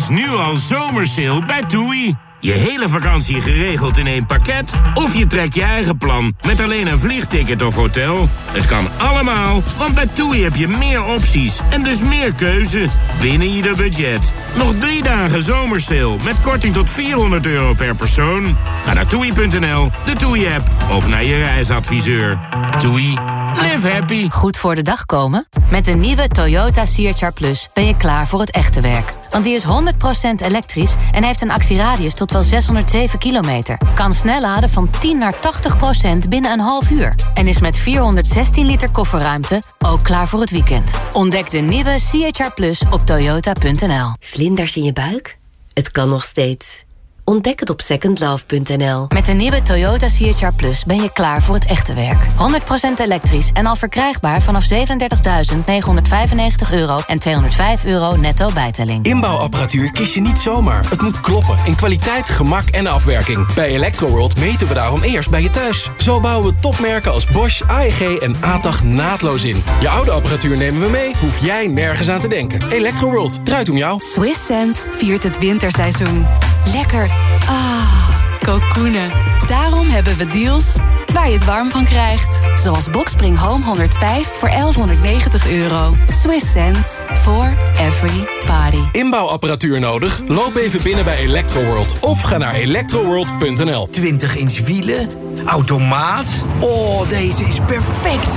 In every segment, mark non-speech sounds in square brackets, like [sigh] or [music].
is nu al zomersale bij TUI. Je hele vakantie geregeld in één pakket? Of je trekt je eigen plan met alleen een vliegticket of hotel? Het kan allemaal, want bij TUI heb je meer opties en dus meer keuze binnen je budget. Nog drie dagen zomersale met korting tot 400 euro per persoon. Ga naar toei.nl, de TUI-app of naar je reisadviseur. TUI. Live happy. Goed voor de dag komen? Met de nieuwe Toyota CHR Plus ben je klaar voor het echte werk. Want die is 100% elektrisch en heeft een actieradius tot wel 607 kilometer. Kan snel laden van 10 naar 80% binnen een half uur. En is met 416 liter kofferruimte ook klaar voor het weekend. Ontdek de nieuwe CHR Plus op toyota.nl. Vlinders in je buik? Het kan nog steeds. Ontdek het op secondlove.nl. Met de nieuwe Toyota CHR Plus ben je klaar voor het echte werk. 100% elektrisch en al verkrijgbaar vanaf 37.995 euro en 205 euro netto bijtelling. Inbouwapparatuur kies je niet zomaar. Het moet kloppen in kwaliteit, gemak en afwerking. Bij Electroworld meten we daarom eerst bij je thuis. Zo bouwen we topmerken als Bosch, AEG en ATAG naadloos in. Je oude apparatuur nemen we mee, hoef jij nergens aan te denken. Electroworld, draait om jou. Swiss Sense viert het winterseizoen. Lekker. Ah, kokoenen. Daarom hebben we deals waar je het warm van krijgt. Zoals Boxspring Home 105 voor 1190 euro. Swiss sense for every party. Inbouwapparatuur nodig? Loop even binnen bij Electroworld of ga naar electroworld.nl. 20 inch wielen, automaat. Oh, deze is perfect.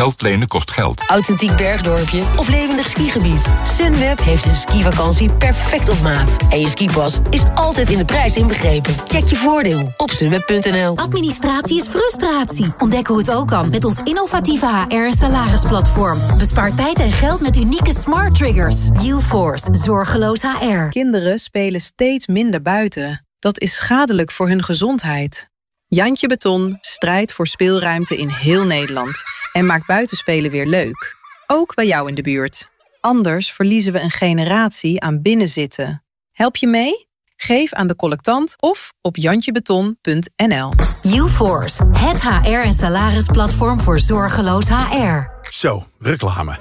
Geld lenen kost geld. Authentiek bergdorpje of levendig skigebied. Sunweb heeft een skivakantie perfect op maat. En je skipas is altijd in de prijs inbegrepen. Check je voordeel op sunweb.nl. Administratie is frustratie. Ontdek hoe het ook kan met ons innovatieve HR- en salarisplatform. Bespaar tijd en geld met unieke smart triggers. UForce, zorgeloos HR. Kinderen spelen steeds minder buiten. Dat is schadelijk voor hun gezondheid. Jantje Beton strijdt voor speelruimte in heel Nederland en maakt buitenspelen weer leuk. Ook bij jou in de buurt. Anders verliezen we een generatie aan binnenzitten. Help je mee? Geef aan de collectant of op jantjebeton.nl. UForce, het HR- en salarisplatform voor zorgeloos HR. Zo, reclame.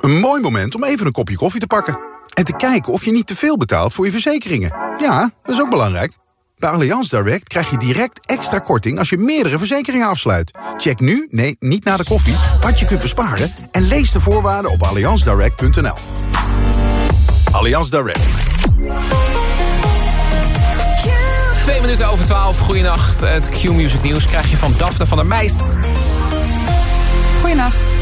Een mooi moment om even een kopje koffie te pakken. En te kijken of je niet te veel betaalt voor je verzekeringen. Ja, dat is ook belangrijk. Bij Allianz Direct krijg je direct extra korting als je meerdere verzekeringen afsluit. Check nu, nee, niet na de koffie, wat je kunt besparen... en lees de voorwaarden op allianzdirect.nl. Allianz Direct. Twee minuten over twaalf. Goedenacht. Het Q-Music Nieuws krijg je van Daphne van der Meist. Goedenacht.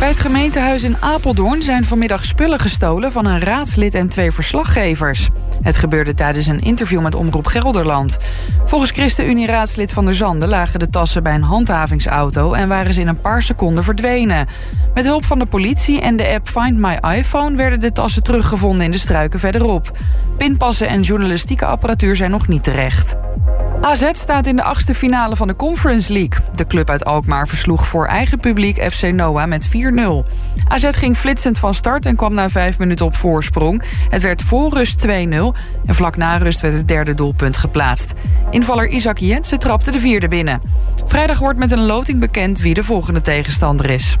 Bij het gemeentehuis in Apeldoorn zijn vanmiddag spullen gestolen... van een raadslid en twee verslaggevers. Het gebeurde tijdens een interview met Omroep Gelderland. Volgens ChristenUnie-raadslid Van der Zanden lagen de tassen bij een handhavingsauto... en waren ze in een paar seconden verdwenen. Met hulp van de politie en de app Find My iPhone... werden de tassen teruggevonden in de struiken verderop. Pinpassen en journalistieke apparatuur zijn nog niet terecht. AZ staat in de achtste finale van de Conference League. De club uit Alkmaar versloeg voor eigen publiek FC Noah met 4-0. AZ ging flitsend van start en kwam na vijf minuten op voorsprong. Het werd voor rust 2-0 en vlak na rust werd het derde doelpunt geplaatst. Invaller Isaac Jensen trapte de vierde binnen. Vrijdag wordt met een loting bekend wie de volgende tegenstander is.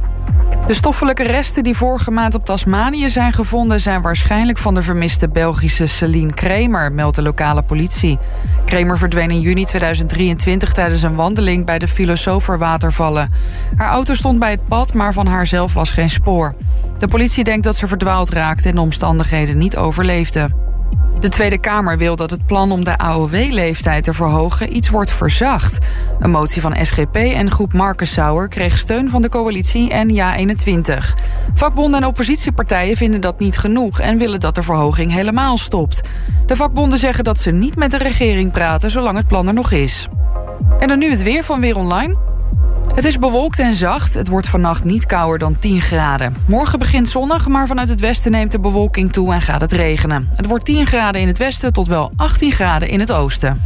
De stoffelijke resten die vorige maand op Tasmanië zijn gevonden... zijn waarschijnlijk van de vermiste Belgische Celine Kramer, meldt de lokale politie. Kramer verdween in juni 2023 tijdens een wandeling bij de Filosoferwatervallen. Haar auto stond bij het pad, maar van haarzelf was geen spoor. De politie denkt dat ze verdwaald raakte en de omstandigheden niet overleefde. De Tweede Kamer wil dat het plan om de AOW-leeftijd te verhogen iets wordt verzacht. Een motie van SGP en groep Marcus Sauer kreeg steun van de coalitie en JA21. Vakbonden en oppositiepartijen vinden dat niet genoeg en willen dat de verhoging helemaal stopt. De vakbonden zeggen dat ze niet met de regering praten zolang het plan er nog is. En dan nu het weer van Weer Online. Het is bewolkt en zacht. Het wordt vannacht niet kouder dan 10 graden. Morgen begint zonnig, maar vanuit het westen neemt de bewolking toe en gaat het regenen. Het wordt 10 graden in het westen tot wel 18 graden in het oosten.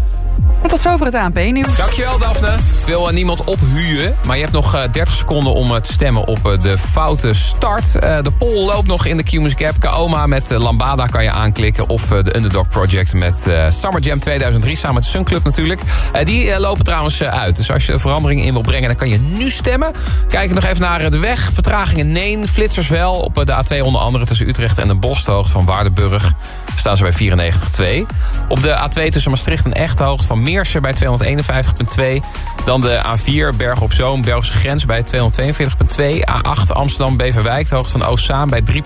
En tot zover het ANP-nieuws. Dankjewel, Daphne. Ik wil uh, niemand ophuwen, maar je hebt nog uh, 30 seconden om uh, te stemmen op de foute start. de poll loopt nog in de Q-Music app. Kaoma met Lambada kan je aanklikken. Of de Underdog Project met Summer Jam 2003, samen met Sun Club natuurlijk. die lopen trouwens uit. Dus als je verandering in wil brengen, dan kan je nu stemmen. Kijk nog even naar de weg. Vertragingen nee, flitsers wel. Op de A2 onder andere tussen Utrecht en de Boshoogte van Waardenburg staan ze bij 94,2. Op de A2 tussen Maastricht en Echthoogte van Meersen bij 251,2. Dan de A4 Berg op Zoom, Belgische grens bij 242,2. A8 Amsterdam Beverwijk, de hoogte van Oostzaan bij 3,8.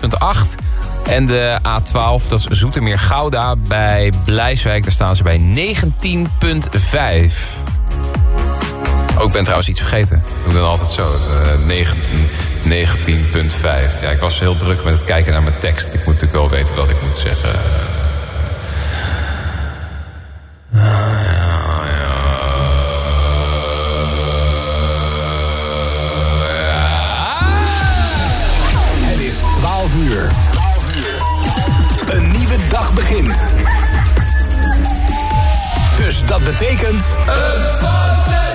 En de A12, dat is Zoetermeer Gouda bij Blijswijk, daar staan ze bij 19,5. Ook ben trouwens iets vergeten. Ik doe altijd zo. Uh, 19, 19.5. Ja, ik was heel druk met het kijken naar mijn tekst. Ik moet natuurlijk wel weten wat ik moet zeggen. Het is 12 uur. Een nieuwe dag begint. Dus dat betekent... Een much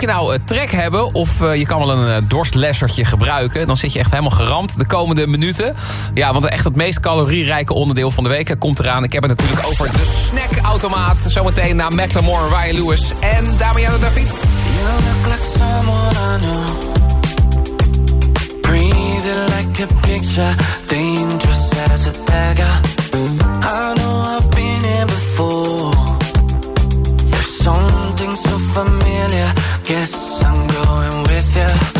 Mocht je nou een trek hebben of eh, je kan wel een uh, dorstlessertje gebruiken... dan zit je echt helemaal geramd de komende minuten. Ja, want echt het meest calorierijke onderdeel van de week komt eraan. Ik heb het natuurlijk over de snackautomaat. Zometeen naar Macklemore, Ryan Lewis en Damiano David. You look like someone I know. Like a picture, dangerous as a dagger. I know I've been here before. There's something so familiar. Guess I'm going with you.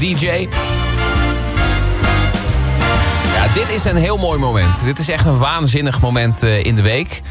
DJ. Ja, dit is een heel mooi moment. Dit is echt een waanzinnig moment eh, in de week.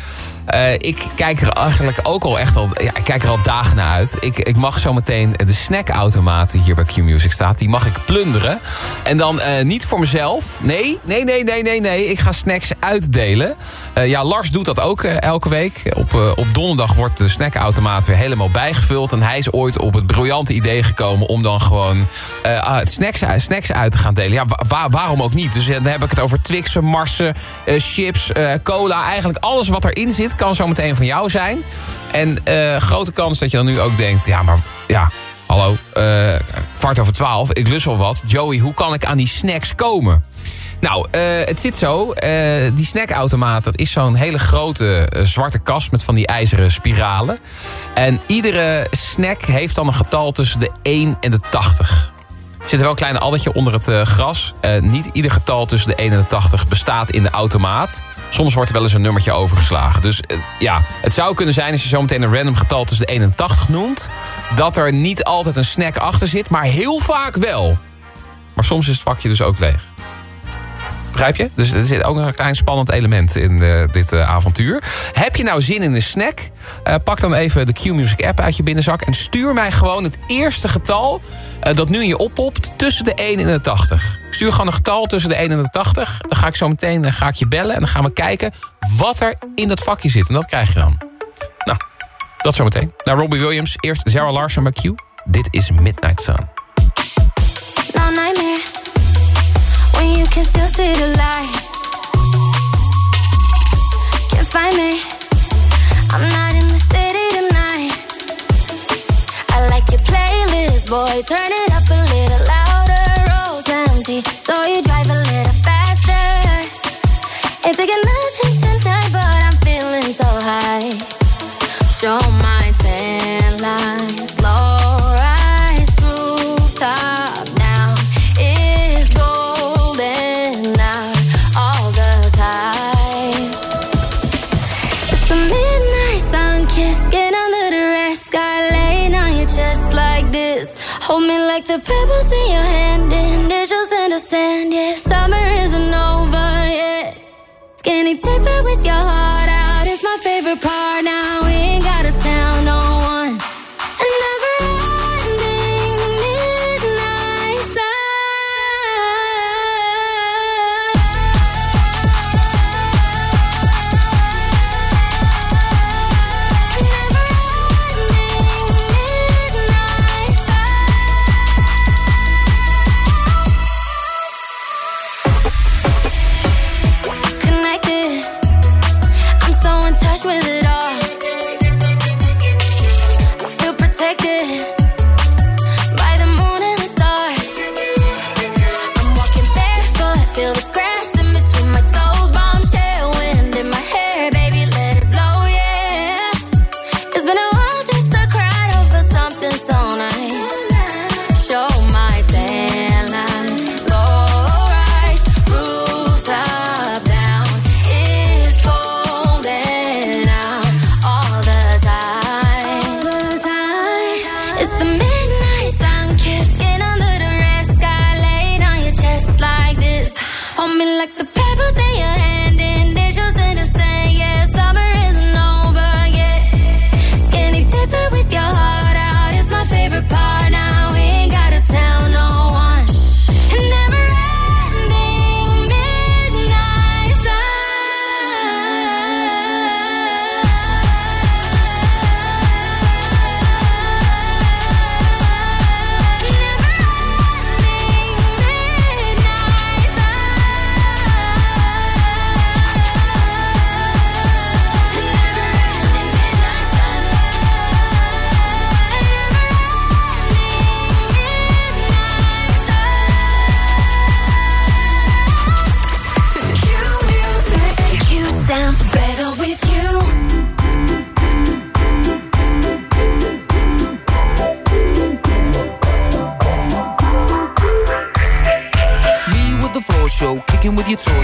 Eh, ik kijk er eigenlijk ook al echt al, ja, ik kijk er al dagen naar uit. Ik, ik mag zo meteen de snackautomaat die hier bij Q-Music staat, die mag ik plunderen. En dan eh, niet voor mezelf. Nee, nee, nee, nee, nee, nee. Ik ga snacks uitdelen. Eh, ja, Lars doet dat ook elke week. Op, op donderdag wordt de snackautomaat weer helemaal bijgevuld. En hij is ooit op het briljante idee gekomen om dan gewoon ah, snacks, snacks uit te gaan delen. Ja, wa- wa- waarom ook niet? Dus dan heb ik het over Twixen, Marsen, chips, cola. Eigenlijk alles wat erin zit kan zo meteen van jou zijn. En eh, grote kans dat je dan nu ook denkt... ja, maar ja, hallo, eh, kwart over twaalf, ik lust wel wat. Joey, hoe kan ik aan die snacks komen? Nou, eh, het zit zo. die snackautomaat, dat is zo'n hele grote zwarte kast... met van die ijzeren spiralen. En iedere snack heeft dan een getal tussen de 1 en de 80. Er zit wel een klein addertje onder het gras. Niet ieder getal tussen de 1 en de 80 bestaat in de automaat. Soms wordt er wel eens een nummertje overgeslagen. Dus eh, ja, het zou kunnen zijn als je zometeen een random getal tussen de 1 en 80 noemt... dat er niet altijd een snack achter zit, maar heel vaak wel. Maar soms is het vakje dus ook leeg. Begrijp je? Dus er zit ook een klein spannend element in eh, dit eh, avontuur. Heb je nou zin in een snack? Eh, pak dan even de Q-Music app uit je binnenzak... en stuur mij gewoon het eerste getal dat nu in je oppopt... tussen de 1 en de 80. Stuur gewoon een getal tussen de 1 en de 80. Dan ga ik zo meteen ga ik je bellen en dan gaan we kijken... wat er in dat vakje zit. En dat krijg je dan. Nou, dat zometeen. Nou, Robbie Williams, eerst Sarah Larson bij Q. Dit is Midnight Sun. can still see the light. Can't find me. I'm not in the city tonight. I like your playlist, boy. Turn it up a little louder. Road's empty, so you drive a little faster. It's taking nothing tonight, but I'm feeling so high. Show the pebbles in your hand and just in the sand. Yeah, summer isn't over yet. Skinny dipping with your heart out is my favorite part. Now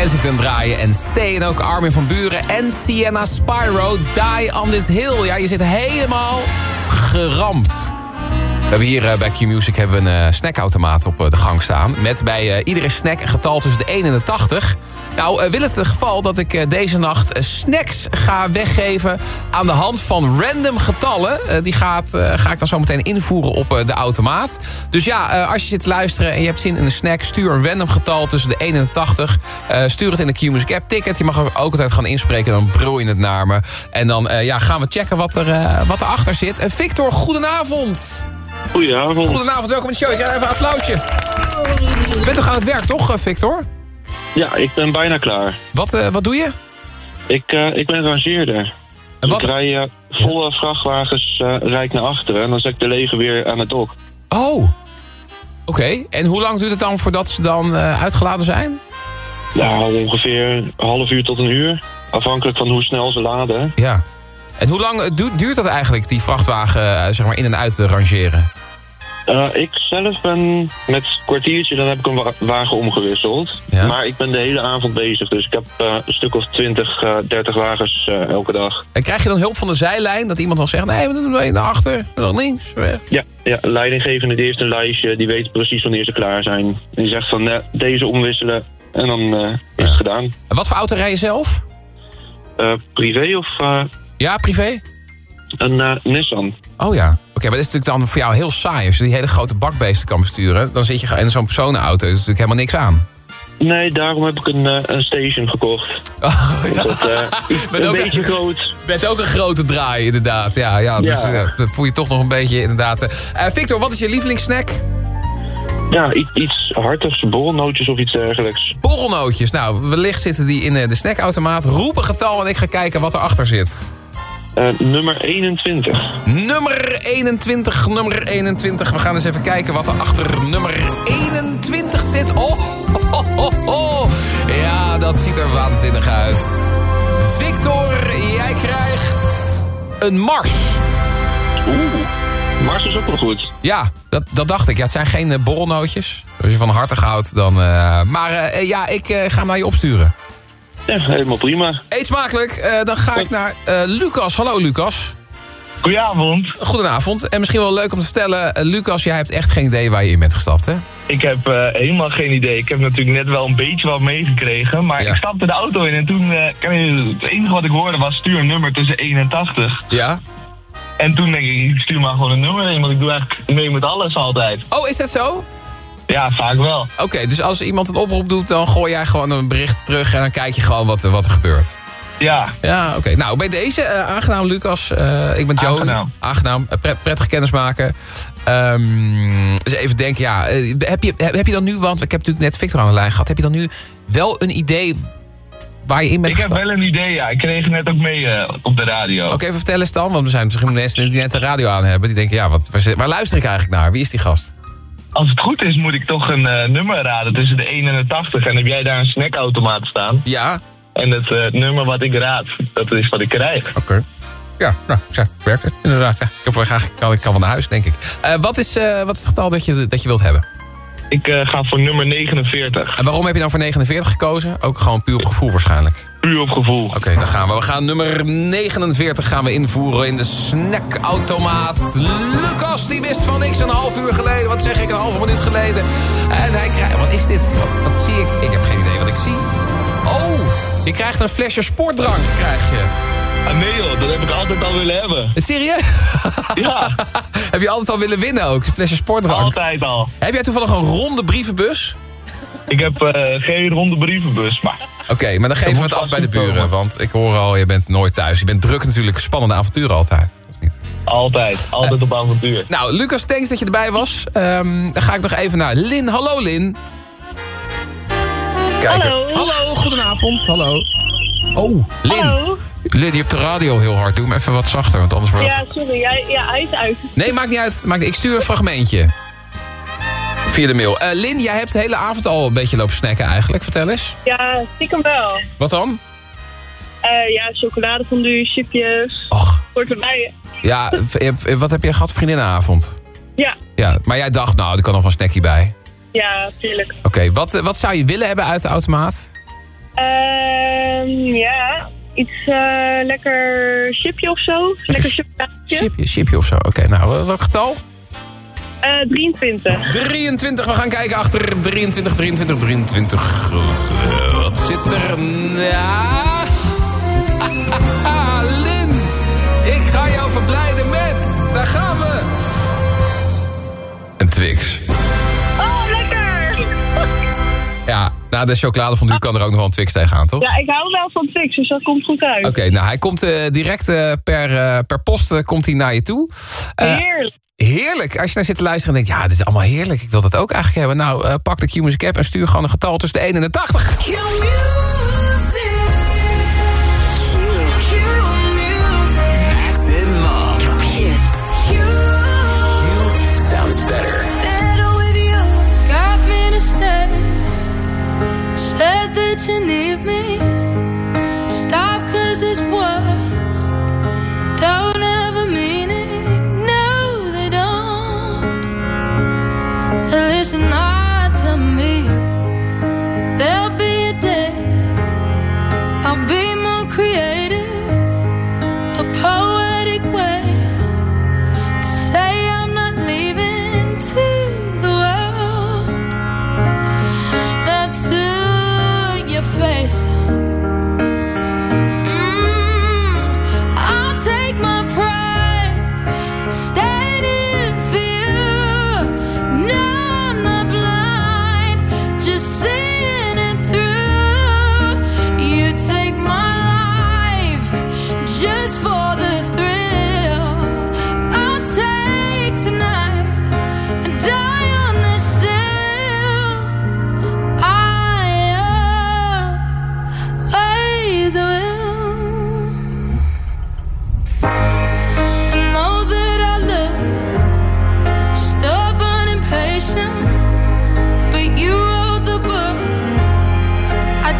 Kensington draaien en Stay en ook Armin van Buren en Sienna Spyro. Die on this hill. Ja, je zit helemaal geramd. Hebben hier eh, bij Q-Music hebben we een eh, snackautomaat op eh, de gang staan. Met bij iedere snack een getal tussen de 1 en de 80. Nou, wil het het geval dat ik deze nacht snacks ga weggeven... aan de hand van random getallen. Die gaat, ga ik dan zo meteen invoeren op de automaat. Dus ja, als je zit te luisteren en je hebt zin in een snack... stuur een random getal tussen de 1 en de 80. Eh, stuur het in de Q-Music app ticket. Je mag ook altijd gaan inspreken, dan brul je het naar me. En dan ja, gaan we checken wat, er, wat erachter zit. Victor, goedenavond. Goedenavond. Goedenavond, welkom in de show. Ik ga even een applausje. Je bent toch aan het werk, toch, eh, Victor? Ja, ik ben bijna klaar. Wat, eh, wat doe je? Ik, eh, ik ben rangeerder. Dus ik rij volle vrachtwagens rijd naar achteren en dan zet ik de lege weer aan het dok. Oh. Oké, en hoe lang duurt het dan voordat ze dan uitgeladen zijn? Ja, ongeveer een half uur tot een uur. Afhankelijk van hoe snel ze laden. Ja. En hoe lang du- duurt dat eigenlijk, die vrachtwagen eh, zeg maar in en uit te rangeren? Eh, ik zelf ben met een kwartiertje, dan heb ik een wa- wagen omgewisseld. Maar ik ben de hele avond bezig, dus ik heb eh, een stuk of 20, eh 30 wagens elke dag. En krijg je dan hulp van de zijlijn? Dat iemand dan zegt, nee, we doen het naar achter, naar links. weg. Ja, ja, leidinggevende die heeft een lijstje, die weet precies wanneer ze klaar zijn. En die zegt van, nee, deze omwisselen en dan is het gedaan. En wat voor auto rij je zelf? Privé of... Ja, privé? Een eh, Nissan. Oh ja. Oké, maar dat is natuurlijk dan voor jou heel saai. Als je die hele grote bakbeesten kan besturen... dan zit je in zo'n personenauto. Dat is natuurlijk helemaal niks aan. Nee, daarom heb ik een, eh, een station gekocht. [laughs] Oh, ja. Dat, eh, [laughs] Bent een ook beetje een- groot. [laughs] Met ook een grote draai, inderdaad. Ja, ja, dus, Ja. dat voel je toch nog een beetje, inderdaad. Victor, wat is je lievelingssnack? Ja, iets, hartigs, borrelnootjes of iets dergelijks. Borrelnootjes. Nou, wellicht zitten die in de snackautomaat. Roep een getal en ik ga kijken wat erachter zit. Eh, nummer 21. Nummer 21, nummer 21. We gaan eens even kijken wat er achter nummer 21 zit. Oh. Ja, dat ziet er waanzinnig uit. Victor, jij krijgt een Mars. Oeh, Mars is ook wel goed. Ja, dat, dat dacht ik. Ja, het zijn geen eh, borrelnootjes. Als je van hartig houdt, dan... eh, maar ja, ik ga hem naar je opsturen. Ja, helemaal prima. Eet smakelijk. Eh, dan ga ik naar eh, Lucas. Hallo, Lucas. Goedenavond. Goedenavond. En misschien wel leuk om te vertellen... eh, Lucas, jij hebt echt geen idee waar je in bent gestapt, hè? Ik heb eh, helemaal geen idee. Ik heb natuurlijk net wel een beetje wat meegekregen. Maar ik stapte de auto in en toen... eh, het enige wat ik hoorde was stuur een nummer tussen 81. Ja? En toen denk ik, ik stuur maar gewoon een nummer in. Want ik doe eigenlijk mee met alles altijd. Oh, is dat zo? Ja, vaak wel. Oké, dus als iemand een oproep doet... dan gooi jij gewoon een bericht terug... en dan kijk je gewoon wat, wat er gebeurt. Ja. Ja, oké. Nou, bij deze, eh, aangenaam Lucas. Eh, ik ben Joe. Aangenaam. Aangenaam. Eh, pret- prettig kennis maken. Ehm, dus even denken, ja. heb, je, heb, je dan nu, want ik heb natuurlijk net Victor aan de lijn gehad... heb je dan nu wel een idee waar je in bent Ik heb wel een idee, ja. Ik kreeg het net ook mee op de radio. Oké, vertel eens dan. Want er zijn misschien mensen die net de radio aan hebben. Die denken, ja, wat, waar luister ik eigenlijk naar? Wie is die gast? Als het goed is, moet ik toch een eh, nummer raden tussen de 1 en de 80. En heb jij daar een snackautomaat staan? Ja. En het eh, nummer wat ik raad, dat is wat ik krijg. Oké. Ja, nou, zeg, werkt het inderdaad. Ja. Ik, heb wel graag, ik, kan, ik kan van naar huis, denk ik. Eh, wat, is, wat is het getal dat je, dat je wilt hebben? Ik eh, ga voor nummer 49. En waarom heb je dan voor 49 gekozen? Ook gewoon puur op gevoel waarschijnlijk. Puur op gevoel. Oké, dan gaan we. We gaan nummer 49 gaan we invoeren in de snackautomaat. Lucas, die wist van niks een half uur geleden. Wat zeg ik, een halve minuut geleden. En hij krijgt... Wat is dit? Wat, wat zie ik? Ik heb geen idee wat ik zie. Oh, je krijgt een flesje sportdrank, krijg je. Ah, nee joh, dat heb ik altijd al willen hebben. Serieus? [laughs] Ja. [laughs] heb je altijd al willen winnen ook? Een flesje sportdrank? Altijd al. Heb jij toevallig een ronde brievenbus? Ik heb eh, geen ronde brievenbus, maar... Oké, maar dan geven we het af bij de buren. Want ik hoor al, je bent nooit thuis. Je bent druk natuurlijk, spannende avonturen altijd. Altijd, altijd op avontuur. Nou, Lucas, thanks dat je erbij was. Ehm, dan ga ik nog even naar Lin. Hallo, Lin. Kijk. Hallo. Hallo, goedenavond. Hallo. Oh, Lin. Hallo. Lin, je hebt de radio heel hard. Doe hem even wat zachter, want anders wordt het... Ja, sorry. Jij, ja, hij is uit. Nee, maakt niet uit. Maakt... Ik stuur een fragmentje. Via de mail. Eh, Lin, jij hebt de hele avond al een beetje lopen snacken eigenlijk. Vertel eens. Ja, stiekem wel. Wat dan? Eh ja, chocoladefondue, chipjes. Och. Hoort erbij. Ja, wat heb je gehad? Vriendinnenavond. Ja, Ja, maar jij dacht, nou, er kan nog wel een snackje bij. Ja, tuurlijk. Oké, wat, eh, wat zou je willen hebben uit de automaat? Ehm, ja, iets eh, lekker chipje of zo. Lekker chipje. Chipje, chipje of zo. Oké, nou, welk getal? Eh 23. 23, we gaan kijken achter 23, 23, 23. Eh, wat zit er? Ja. [laughs] Lin, ik ga jou verblijden met. Daar gaan we. Een Twix. Na de chocolade van u kan er ook nog wel een Twix tegenaan, toch? Ja, ik hou wel van Twix, dus dat komt goed uit. Oké, nou hij komt eh, direct eh, per, eh, per post komt hij naar je toe. Eh, Heerlijk. Heerlijk. Als je naar zit te luisteren en denkt... ja, dit is allemaal heerlijk. Ik wil dat ook eigenlijk hebben. Nou, eh, pak de Q-Music app en stuur gewoon een getal tussen de 1 en de 80. You need me.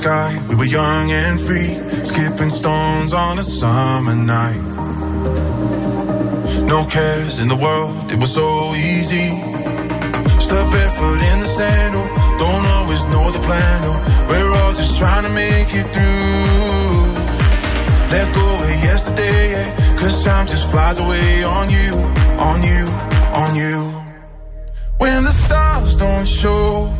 sky. We were young and free, skipping stones on a summer night. No cares in the world, it was so easy. Step barefoot in the sandal, oh, don't always know the plan. Oh, we're all just trying to make it through. Let go of yesterday, yeah, cause time just flies away on you, on you, on you. When the stars don't show,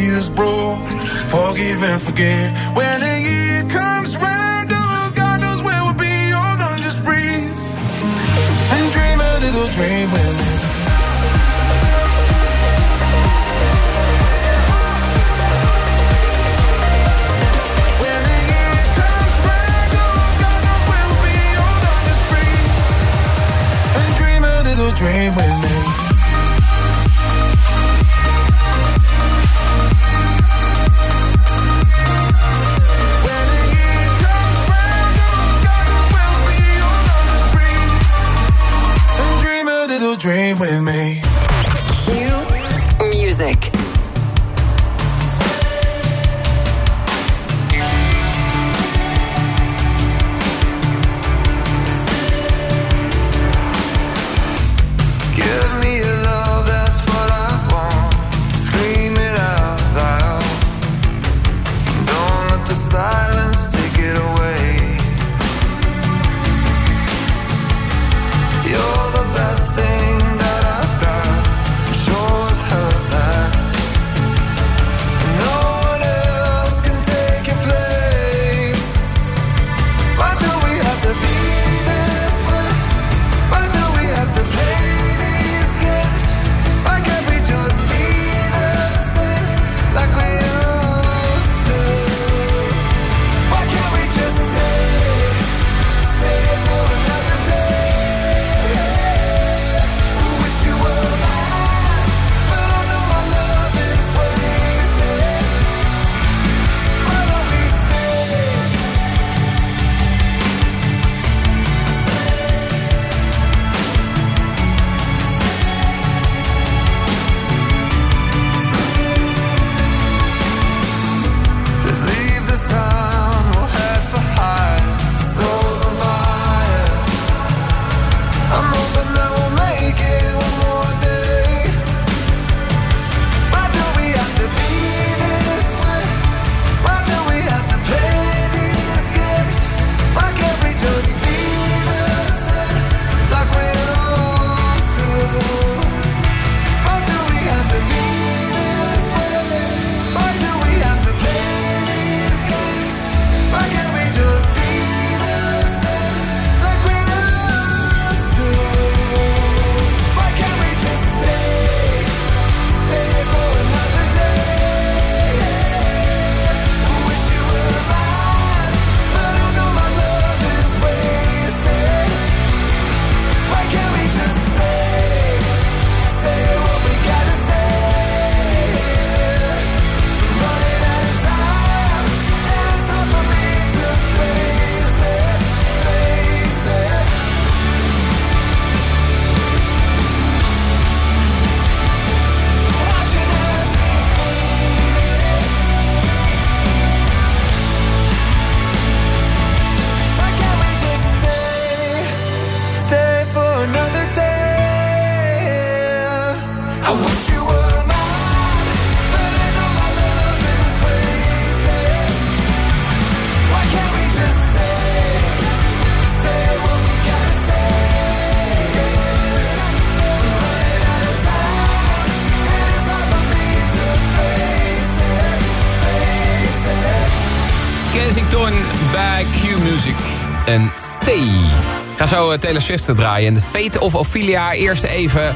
baby is broke. Forgive and forget. When the year comes round, oh, God knows where we'll be. Hold on, just breathe. And dream a little dream with me. Dream with me with me. ga zo eh, Taylor draaien. En de Fate of Ophelia, eerst even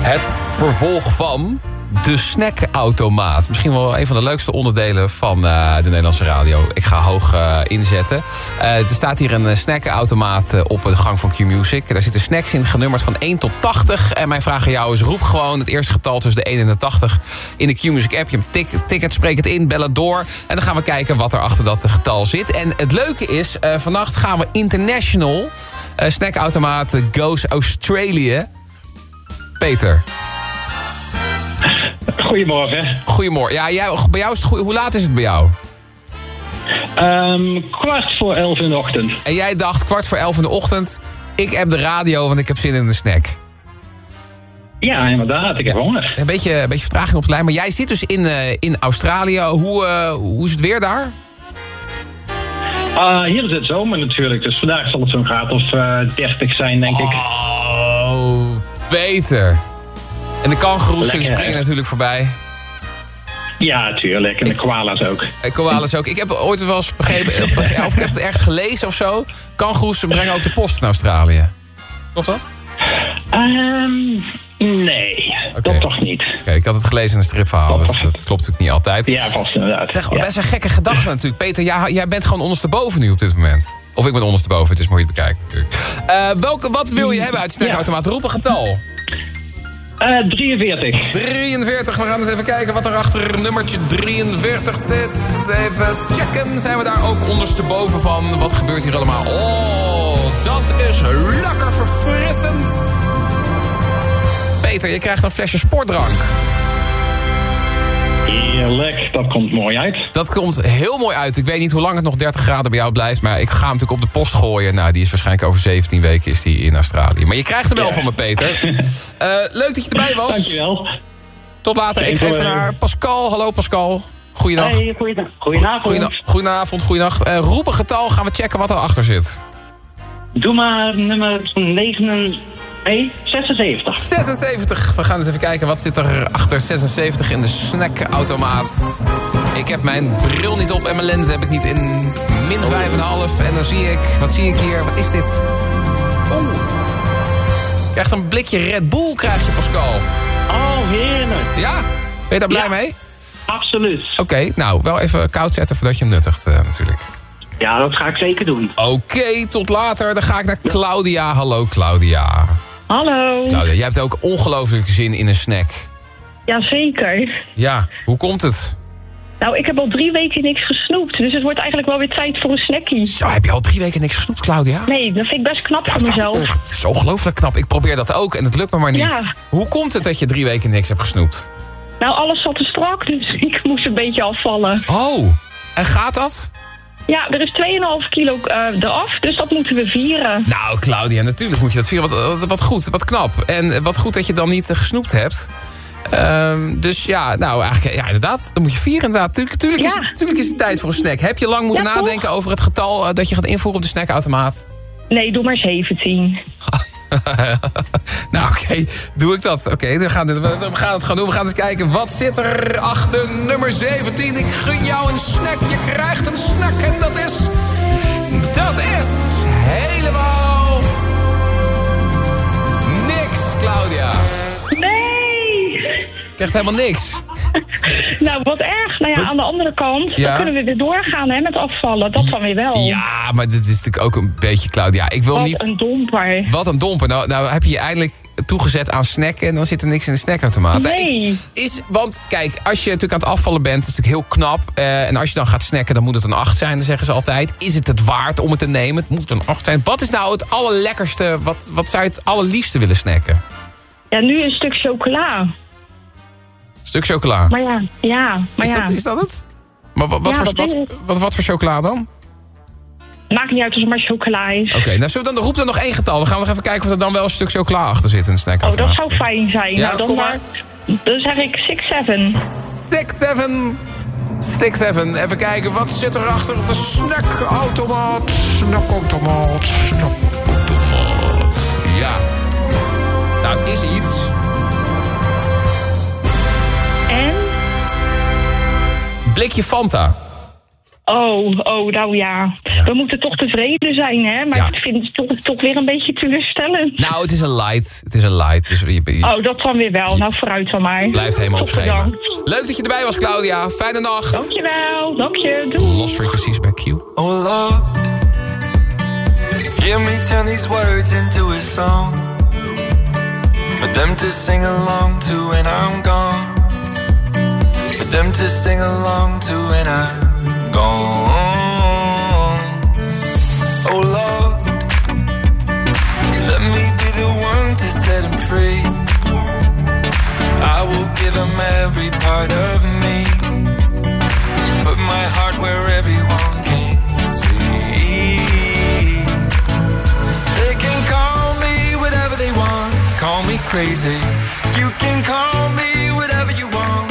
het vervolg van de snackautomaat. Misschien wel een van de leukste onderdelen van eh, de Nederlandse radio. Ik ga hoog eh, inzetten. Eh, er staat hier een snackautomaat op de gang van Q-Music. Daar zitten snacks in, genummerd van 1 tot 80. En mijn vraag aan jou is, roep gewoon het eerste getal tussen de 1 en de 80... in de Q-Music app. Je tik- ticket, spreek het in, bel het door. En dan gaan we kijken wat er achter dat getal zit. En het leuke is, vannacht gaan we international... snackautomaat Goes Australia. Peter. Goedemorgen. Goedemorgen. Ja, jij, bij jou is het goed. Hoe laat is het bij jou? Ehm, kwart voor elf in de ochtend. En jij dacht kwart voor elf in de ochtend... ik heb de radio, want ik heb zin in een snack. Ja, inderdaad. Ik heb honger. Een beetje, een beetje vertraging op de lijn. Maar jij zit dus in, eh, in Australië. Hoe, eh, hoe is het weer daar? Ah, hier is het zomer natuurlijk, dus vandaag zal het zo'n graad of eh 30 zijn, denk ik. Oh, beter. En de kangoeroes springen natuurlijk voorbij. Ja, tuurlijk. En de koala's ook. En koalas ook. Ik heb ooit wel eens begrepen... eh, [laughs] of ik heb het ergens gelezen of zo. Kangoeroes brengen ook de post in Australië. Klopt dat? Ehm, nee, dat toch niet. Oké, ik had het gelezen in een stripverhaal. Dus dat klopt natuurlijk niet altijd. Ja, vast inderdaad. Zeg, Ja. best een gekke gedachte natuurlijk. Peter, jij, jij bent gewoon ondersteboven nu op dit moment. Of ik ben ondersteboven, het is mooi te bekijken natuurlijk. Eh, welke, wat wil je hebben uit de snackautomaat? Roep een getal. Eh 43. 43, we gaan eens even kijken wat er achter nummertje 43 zit. Even checken, zijn we daar ook ondersteboven van? Wat gebeurt hier allemaal? Oh, dat is lekker verfrissend. Peter, je krijgt een flesje sportdrank. Heerlijk, dat komt mooi uit. Dat komt heel mooi uit. Ik weet niet hoe lang het nog 30 graden bij jou blijft... maar ik ga hem natuurlijk op de post gooien. Nou, die is waarschijnlijk over 17 weken is die in Australië. Maar je krijgt hem wel Ja. van me, Peter. [laughs] Eh, leuk dat je erbij was. Dankjewel. Tot later. Ik geef naar Pascal. Hallo Pascal. Goeiedag. Hey, goeiedag. Goedenavond. Goeiedag- Goedenavond, goeienacht. Eh roep een getal, gaan we checken wat erachter zit. Doe maar nummer 9... Nee, 76. 76. We gaan eens even kijken wat zit er achter 76 in de snackautomaat. Ik heb mijn bril niet op en mijn lens heb ik niet in min 5,5. En dan zie ik, wat zie ik hier? Wat is dit? Oeh. Krijgt een blikje Red Bull, krijg je Pascal. Oh, heerlijk. Ja? Ben je daar blij Ja. mee? Absoluut. Oké, nou, wel even koud zetten voordat je hem nuttigt eh, natuurlijk. Ja, dat ga ik zeker doen. Oké, tot later. Dan ga ik naar Claudia. Hallo Claudia. Hallo. Claudia, jij hebt ook ongelooflijk zin in een snack. Jazeker. Ja, hoe komt het? Nou, ik heb al drie weken niks gesnoept. Dus het wordt eigenlijk wel weer tijd voor een snackie. Zo, heb je al drie weken niks gesnoept, Claudia? Nee, dat vind ik best knap van mezelf. Het is ongelooflijk knap. Ik probeer dat ook en het lukt me maar niet. Ja. Hoe komt het dat je drie weken niks hebt gesnoept? Nou, alles zat te strak, dus [laughs] ik moest een beetje afvallen. Oh, en gaat dat? Ja, er is 2,5 kilo eh, eraf, dus dat moeten we vieren. Nou, Claudia, natuurlijk moet je dat vieren. Wat, wat, wat goed, wat knap. En wat goed dat je dan niet eh, gesnoept hebt. Ehm, dus ja, nou eigenlijk, ja, inderdaad. Dan moet je vieren, inderdaad. Tuurlijk, tuurlijk, is, tuurlijk is het tijd voor een snack. Heb je lang moeten Ja, toch? nadenken over het getal eh, dat je gaat invoeren op de snackautomaat? Nee, doe maar 17. [laughs] [laughs] nou, oké, doe ik dat. Oké, we, gaan dit- we, we gaan het gaan doen. We gaan eens kijken, wat zit er achter nummer 17? Ik gun jou een snack, je krijgt een snack. En dat is... Dat is helemaal... Niks, Claudia. Nee! Je krijgt helemaal niks. [laughs] Nou, wat erg. Nou ja, aan de andere kant, Ja? dan kunnen we weer doorgaan hè, met afvallen. Dat dan weer wel. Ja, maar dit is natuurlijk ook een beetje, Claudia. Ik wil Wat niet... een domper. Wat een domper. Nou, nou heb je je eindelijk toegezet aan snacken... en dan zit er niks in de snackautomaat. Nou, Nee. ik- is, want kijk, als je natuurlijk aan het afvallen bent... dat is natuurlijk heel knap. eh, en als je dan gaat snacken, dan moet het een 8 zijn. Dan zeggen ze altijd. Is het het waard om het te nemen? Het moet een 8 zijn. Wat is nou het allerlekkerste? Wat, wat zou je het allerliefste willen snacken? Ja, nu een stuk chocola. Stuk chocola. Maar ja, ja. Maar is, ja. dat, is dat het? Maar wat, wat, Ja, voor, dat wat, wat, wat voor chocola dan? Maakt niet uit als het maar chocola is. Oké, nou zullen we dan roep dan nog één getal. Dan gaan we nog even kijken of er dan wel een stuk chocola achter zit in de Oh, snackautomaat. dat zou fijn zijn. Ja, nou, dan, kom maar. maar. dan zeg ik 6-7. 6-7. 6-7. Even kijken, wat zit er achter de snackautomaat? Snackautomaat, snackautomaat. Ja. Nou, het is iets. Blikje Fanta. Oh, oh, nou ja. We moeten toch tevreden zijn, hè? Maar ik vind het toch, toch weer een beetje teleurstellend. Nou, het is een light. Het is een light. Dus je, je Oh, dat dan weer wel. Nou, vooruit van mij. blijft helemaal op schema. Leuk dat je erbij was, Claudia. Fijne nacht. Dankjewel, dank je. Doei. Lost Frequencies bij Q. Oh Lord, hear me turn these words into a song for them to sing along to when I'm gone. Them to sing along to when I'm gone. Oh Lord, let me be the one to set him free. I will give them every part of me. Put my heart where everyone can see. They can call me whatever they want. Call me crazy. You can call me whatever you want,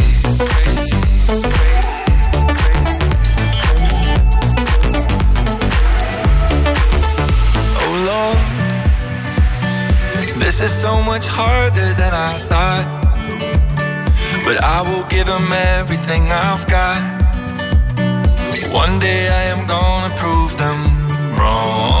Is so much harder than I thought. But I will give them everything I've got. One day I am gonna prove them wrong.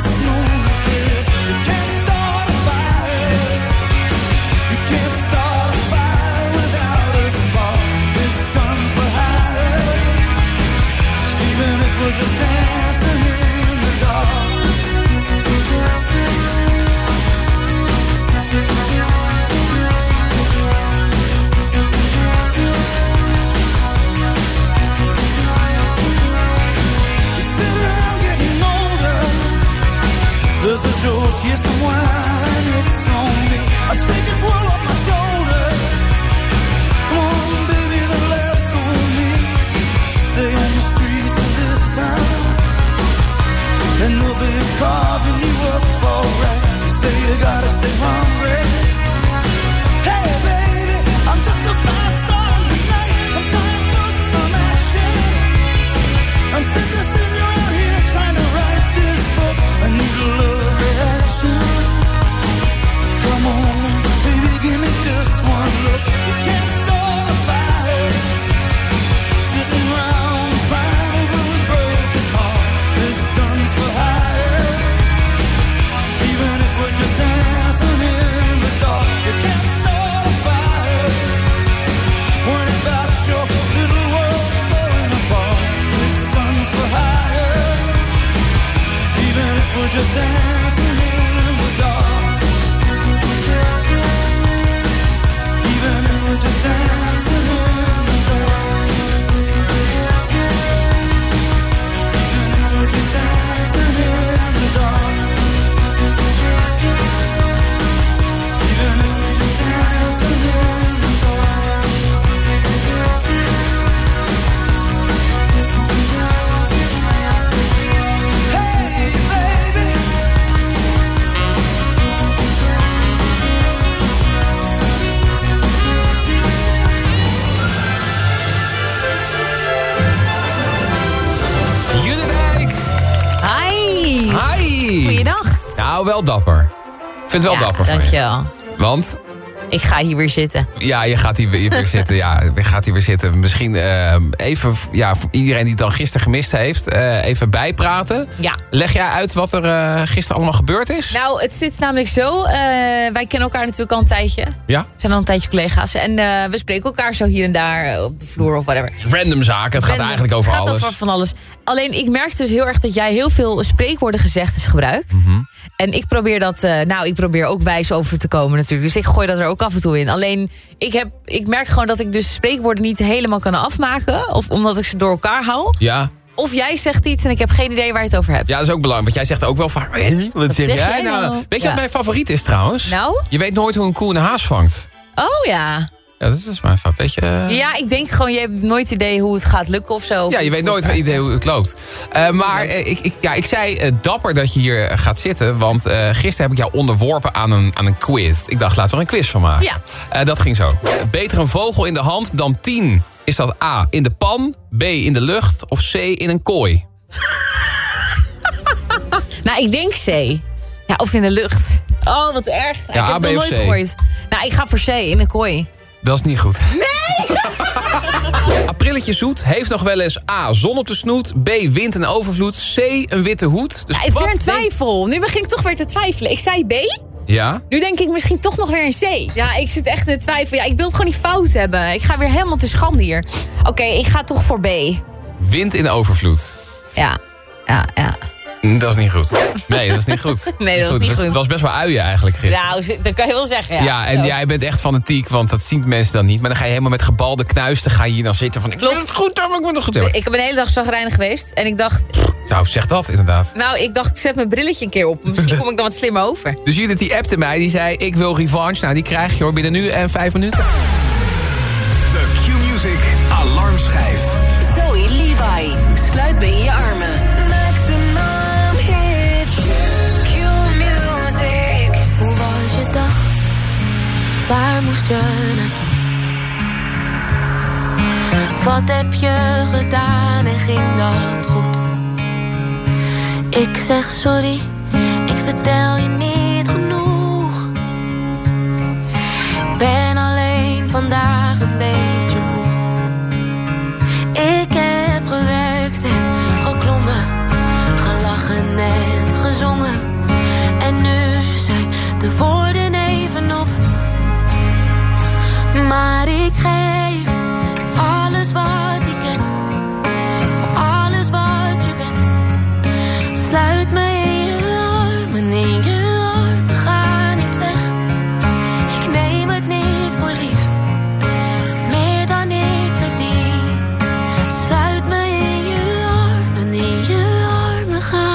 just vind het wel je. Dankjewel. Want ik ga hier weer zitten. Ja, je gaat hier weer weer zitten. Ja, je gaat hier weer zitten. Misschien eh, even, ja, voor iedereen die het dan gisteren gemist heeft, eh, even bijpraten. Ja. Leg jij uit wat er eh, gisteren allemaal gebeurd is? Nou, het zit namelijk zo. eh, wij kennen elkaar natuurlijk al een tijdje. Ja? We zijn al een tijdje collega's. En we spreken elkaar zo hier en daar op de vloer of whatever. Random zaken. Het gaat eigenlijk over Het gaat alles. over van alles. Alleen ik merkte dus heel erg dat jij heel veel spreekwoorden gezegd gebruikt. Mhm. En ik probeer dat, nou, ik probeer ook wijs over te komen natuurlijk. Dus ik gooi dat er ook af en toe in. Alleen, ik, heb, ik merk gewoon dat ik dus spreekwoorden niet helemaal kan afmaken. Of omdat ik ze door elkaar hou. Ja. Of jij zegt iets en ik heb geen idee waar je het over hebt. Ja, dat is ook belangrijk. Want jij zegt ook wel vaak... "Hé, Wat, zeg zeg jij jij nou? nou? Weet je Ja. wat mijn favoriet is trouwens? Nou? Je weet nooit hoe een koe een haas vangt. Oh ja. Ja, dat is favoriet. Weet je... Ja, ik denk gewoon, je hebt nooit idee hoe het gaat lukken of zo. Ja, je weet nooit idee hoe het loopt. Eh, maar eh, ik, ik, ja, ik zei eh, dapper dat je hier gaat zitten. Want eh, gisteren heb ik jou onderworpen aan een, aan een quiz. Ik dacht, laten we er een quiz van maken. Ja. Eh, dat ging zo. Beter een vogel in de hand dan tien. Is dat A, in de pan, B, in de lucht of C, in een kooi? [laughs] Nou, ik denk C. Ja, of in de lucht. Oh, wat erg. Ja, ik heb A, het nog nooit gehoord. Nou, ik ga voor C, in een kooi. Dat is niet goed. Nee! [laughs] Aprilletje zoet heeft nog wel eens A, zon op de snoet... B, wind en overvloed, C, een witte hoed. Dus Ja, het is weer een twijfel. Nu begin ik toch weer te twijfelen. Ik zei B. Ja? Nu denk ik misschien toch nog weer een C. Ja, ik zit echt in de twijfel. Ja, ik wil het gewoon niet fout hebben. Ik ga weer helemaal te schande hier. Oké, ik ga toch voor B. Wind in overvloed. Ja, ja, ja. Mm, Dat is niet goed. Nee, dat is niet goed. [laughs] Nee, dat is niet Het was- goed. Het was best wel uien eigenlijk gisteren. Nou, dat kan je wel zeggen. Ja, Ja, en jij bent echt fanatiek, want dat zien mensen dan niet. Maar dan ga je helemaal met gebalde knuisten ga je hier dan zitten van... Ik wil het goed hebben, ik wil het goed hebben. Ik heb een hele dag zagrijnig geweest. En ik dacht, Nou, zeg dat inderdaad. nou, ik dacht, ik zet mijn brilletje een keer op. Misschien kom ik dan wat slimmer over. [laughs] Dus Judith die appte mij, die zei... Ik wil revanche. Nou, die krijg je hoor binnen nu en vijf minuten. Wat heb je gedaan en ging dat goed? Ik zeg sorry, ik vertel je Maar ik geef